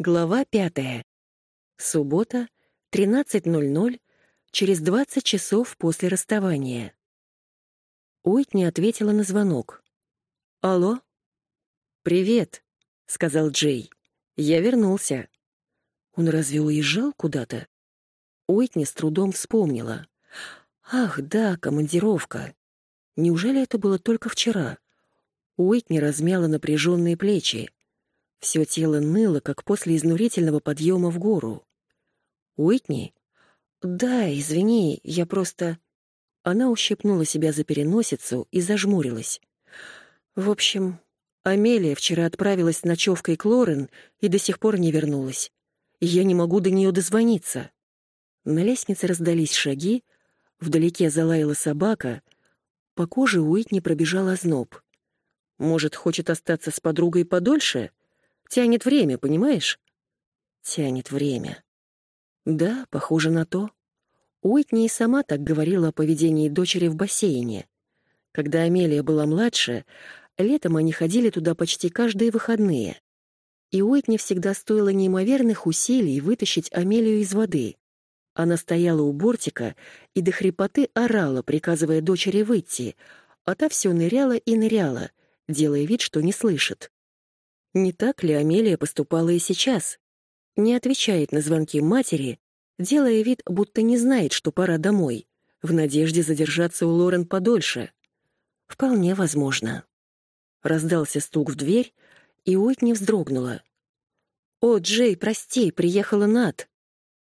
Глава пятая. Суббота, 13.00, через 20 часов после расставания. Уитни ответила на звонок. «Алло?» «Привет», — сказал Джей. «Я вернулся». Он разве уезжал куда-то? Уитни с трудом вспомнила. «Ах, да, командировка. Неужели это было только вчера?» Уитни размяла напряженные плечи. Все тело ныло, как после изнурительного подъема в гору. «Уитни?» «Да, извини, я просто...» Она ущипнула себя за переносицу и зажмурилась. «В общем, Амелия вчера отправилась с ночевкой к Лорен и до сих пор не вернулась. Я не могу до нее дозвониться». На лестнице раздались шаги, вдалеке залаяла собака, по коже Уитни пробежал озноб. «Может, хочет остаться с подругой подольше?» Тянет время, понимаешь? Тянет время. Да, похоже на то. Уитни и сама так говорила о поведении дочери в бассейне. Когда Амелия была младше, летом они ходили туда почти каждые выходные. И Уитни всегда стоило неимоверных усилий вытащить Амелию из воды. Она стояла у бортика и до хрипоты орала, приказывая дочери выйти, а та все ныряла и ныряла, делая вид, что не слышит. Не так ли Амелия поступала и сейчас? Не отвечает на звонки матери, делая вид, будто не знает, что пора домой, в надежде задержаться у Лорен подольше. Вполне возможно. Раздался стук в дверь, и Уитни вздрогнула. «О, Джей, прости, приехала Нат.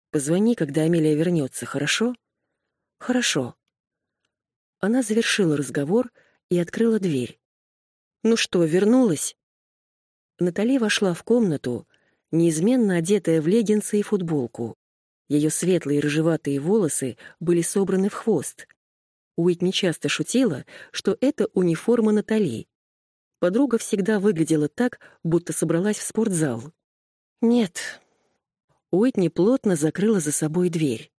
Позвони, когда Амелия вернется, хорошо?» «Хорошо». Она завершила разговор и открыла дверь. «Ну что, вернулась?» Натали вошла в комнату, неизменно одетая в леггинсы и футболку. Ее светлые рыжеватые волосы были собраны в хвост. Уитни часто шутила, что это униформа Натали. Подруга всегда выглядела так, будто собралась в спортзал. «Нет». Уитни плотно закрыла за собой дверь.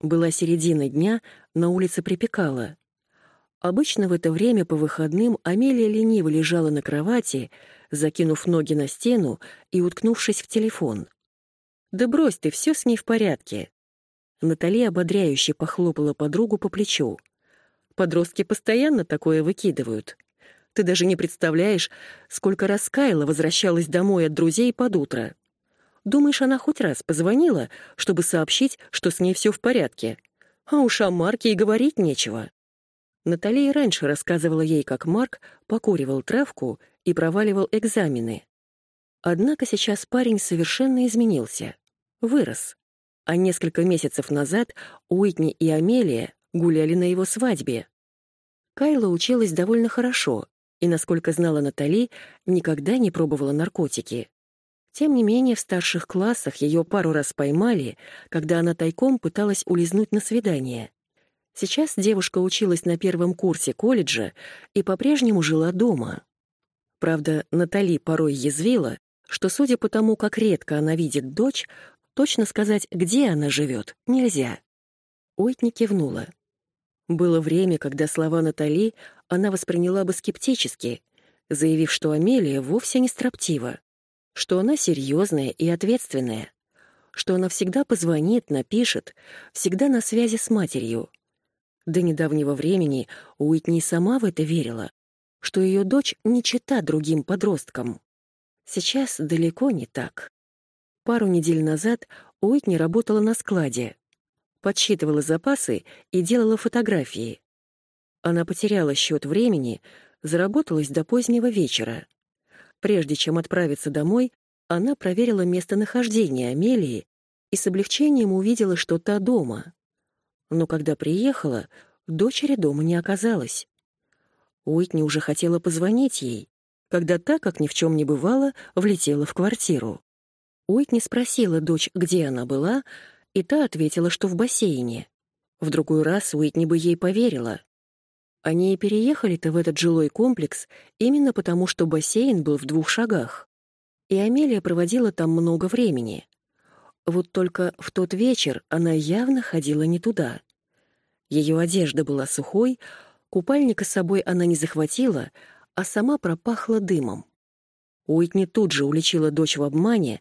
Была середина дня, на улице припекало. Обычно в это время по выходным Амелия лениво лежала на кровати, закинув ноги на стену и уткнувшись в телефон. «Да брось ты, все с ней в порядке». Наталья ободряюще похлопала подругу по плечу. «Подростки постоянно такое выкидывают. Ты даже не представляешь, сколько раз Кайла возвращалась домой от друзей под утро. Думаешь, она хоть раз позвонила, чтобы сообщить, что с ней все в порядке? А уж о Марке и говорить нечего». Наталья раньше рассказывала ей, как Марк покуривал травку и проваливал экзамены. Однако сейчас парень совершенно изменился. Вырос. А несколько месяцев назад Уитни и Амелия гуляли на его свадьбе. Кайла училась довольно хорошо и, насколько знала Натали, никогда не пробовала наркотики. Тем не менее, в старших классах ее пару раз поймали, когда она тайком пыталась улизнуть на свидание. Сейчас девушка училась на первом курсе колледжа и по-прежнему жила дома. Правда, Натали порой язвила, что, судя по тому, как редко она видит дочь, точно сказать, где она живет, нельзя. Уитни кивнула. Было время, когда слова Натали она восприняла бы скептически, заявив, что Амелия вовсе не строптива, что она серьезная и ответственная, что она всегда позвонит, напишет, всегда на связи с матерью. До недавнего времени Уитни сама в это верила, что ее дочь не чита другим подросткам. Сейчас далеко не так. Пару недель назад Уитни работала на складе, подсчитывала запасы и делала фотографии. Она потеряла счет времени, заработалась до позднего вечера. Прежде чем отправиться домой, она проверила местонахождение Амелии и с облегчением увидела, что та дома. Но когда приехала, дочери дома не оказалось. Уитни уже хотела позвонить ей, когда та, как ни в чем не бывало, влетела в квартиру. Уитни спросила дочь, где она была, и та ответила, что в бассейне. В другой раз Уитни бы ей поверила. Они и переехали-то в этот жилой комплекс именно потому, что бассейн был в двух шагах. И Амелия проводила там много времени. Вот только в тот вечер она явно ходила не туда. Ее одежда была сухой, Купальника с собой она не захватила, а сама пропахла дымом. Уитни тут же уличила дочь в обмане,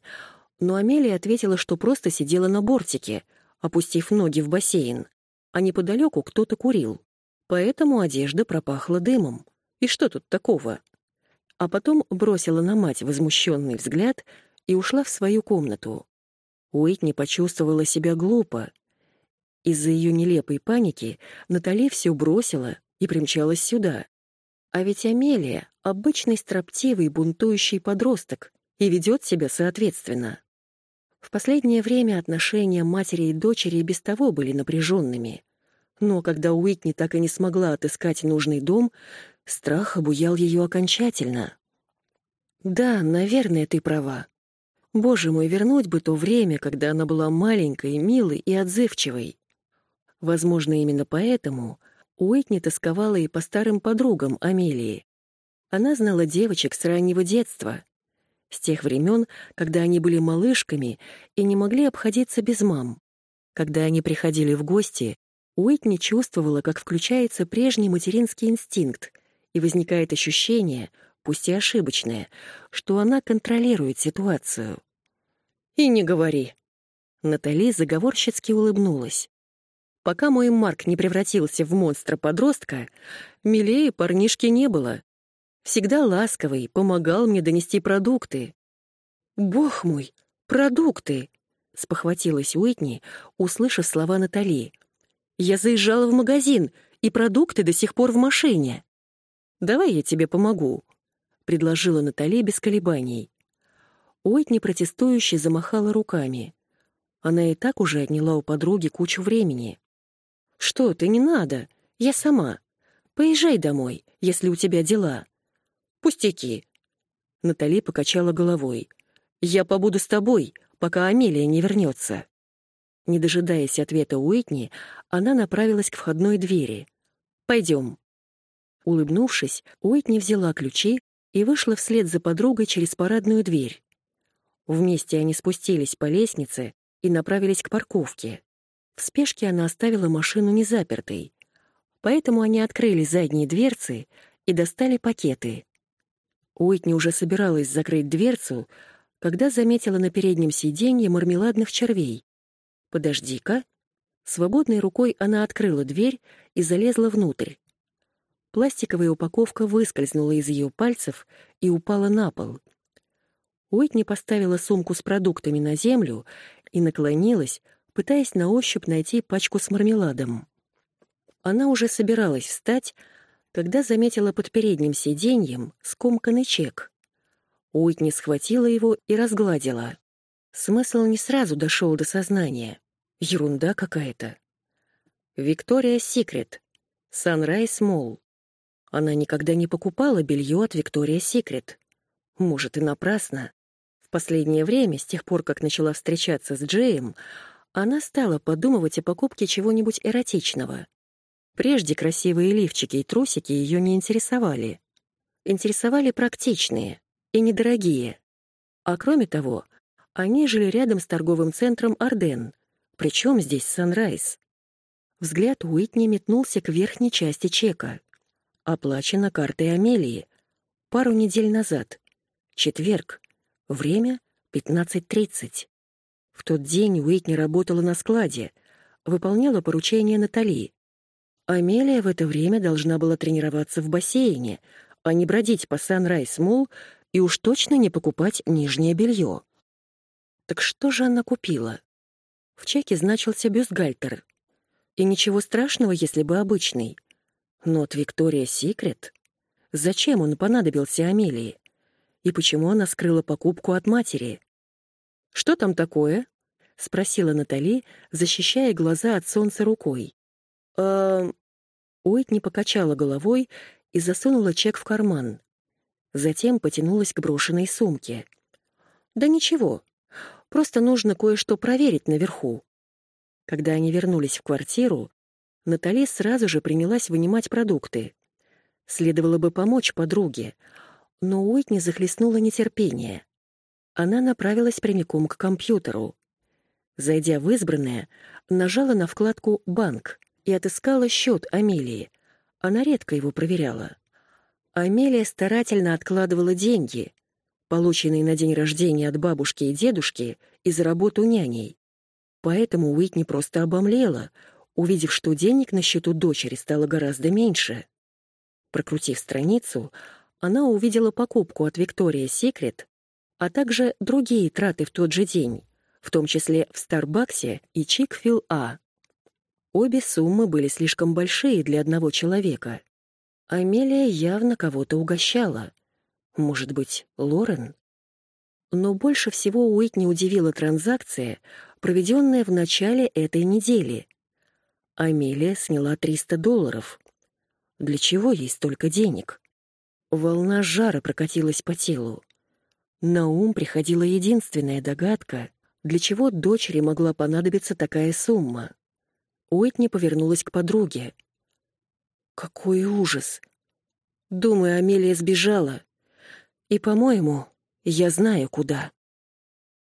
Но Амелия ответила, что просто сидела на бортике, опустив ноги в бассейн, а неподалеку кто-то курил. Поэтому одежда пропахла дымом. И что тут такого? А потом бросила на мать возмущенный взгляд и ушла в свою комнату. Уитни почувствовала себя глупо. Из-за ее нелепой паники Натали все бросила и примчалась сюда. А ведь Амелия — обычный строптивый бунтующий подросток и ведет себя соответственно. В последнее время отношения матери и дочери без того были напряженными. Но когда Уитни так и не смогла отыскать нужный дом, страх обуял ее окончательно. «Да, наверное, ты права. Боже мой, вернуть бы то время, когда она была маленькой, милой и отзывчивой. Возможно, именно поэтому Уитни тосковала и по старым подругам Амелии. Она знала девочек с раннего детства, с тех времен, когда они были малышками и не могли обходиться без мам. Когда они приходили в гости, Уитни чувствовала, как включается прежний материнский инстинкт, и возникает ощущение, пусть и ошибочное, что она контролирует ситуацию. «И не говори». Натали заговорщицки улыбнулась. Пока мой Марк не превратился в монстра-подростка, милее парнишки не было. Всегда ласковый, помогал мне донести продукты. «Бог мой, продукты!» — спохватилась Уитни, услышав слова Натали. «Я заезжала в магазин, и продукты до сих пор в машине». «Давай я тебе помогу», — предложила Натали без колебаний. Уитни протестующе замахала руками. Она и так уже отняла у подруги кучу времени. «Что ты, не надо, я сама. Поезжай домой, если у тебя дела». «Пустяки». Натали покачала головой. «Я побуду с тобой, пока Амелия не вернется». Не дожидаясь ответа Уитни, она направилась к входной двери. «Пойдем». Улыбнувшись, Уитни взяла ключи и вышла вслед за подругой через парадную дверь. Вместе они спустились по лестнице и направились к парковке. В спешке она оставила машину незапертой, поэтому они открыли задние дверцы и достали пакеты. Уитни уже собиралась закрыть дверцу, когда заметила на переднем сиденье мармеладных червей. «Подожди-ка». Свободной рукой она открыла дверь и залезла внутрь. Пластиковая упаковка выскользнула из ее пальцев и упала на пол. Уитни поставила сумку с продуктами на землю и наклонилась, пытаясь на ощупь найти пачку с мармеладом. Она уже собиралась встать, когда заметила под передним сиденьем скомканный чек. Уитни схватила его и разгладила. Смысл не сразу дошел до сознания. Ерунда какая-то. Виктория Секрет. Sunrise Mall. Она никогда не покупала белье от Виктория Секрет. Может, и напрасно. В последнее время, с тех пор, как начала встречаться с Джеем, она стала подумывать о покупке чего-нибудь эротичного. Прежде красивые лифчики и трусики ее не интересовали. Интересовали практичные и недорогие. А кроме того, они жили рядом с торговым центром «Арден». Причем здесь «Санрайз». Взгляд Уитни метнулся к верхней части чека. Оплачено картой Амелии. Пару недель назад. Четверг. Время — 15.30. В тот день Уитни работала на складе, выполняла поручение Натали. Амелия в это время должна была тренироваться в бассейне, а не бродить по Sunrise Mall и уж точно не покупать нижнее белье. Так что же она купила? В чеке значился бюстгальтер. И ничего страшного, если бы обычный. Но от Виктория Секрет? Зачем он понадобился Амелии? И почему она скрыла покупку от матери? «Что там такое?» — спросила Натали, защищая глаза от солнца рукой. «Эм, Уитни покачала головой и засунула чек в карман. Затем потянулась к брошенной сумке. «Да ничего, просто нужно кое-что проверить наверху». Когда они вернулись в квартиру, Натали сразу же принялась вынимать продукты. Следовало бы помочь подруге, но Уитни захлестнуло нетерпение. Она направилась прямиком к компьютеру. Зайдя в избранное, нажала на вкладку «Банк» и отыскала счет Амелии. Она редко его проверяла. Амелия старательно откладывала деньги. полученный на день рождения от бабушки и дедушки и за работу няней. Поэтому Уитни просто обомлела, увидев, что денег на счету дочери стало гораздо меньше. Прокрутив страницу, она увидела покупку от Victoria's Secret, а также другие траты в тот же день, в том числе в Старбаксе и Чикфил А. Обе суммы были слишком большие для одного человека. Амелия явно кого-то угощала. Может быть, Лорен? Но больше всего Уитни удивила транзакция, проведенная в начале этой недели. Амелия сняла 300 долларов. Для чего ей столько денег? Волна жара прокатилась по телу. На ум приходила единственная догадка, для чего дочери могла понадобиться такая сумма. Уитни повернулась к подруге. «Какой ужас! Думаю, Амелия сбежала. И, по-моему, я знаю, куда».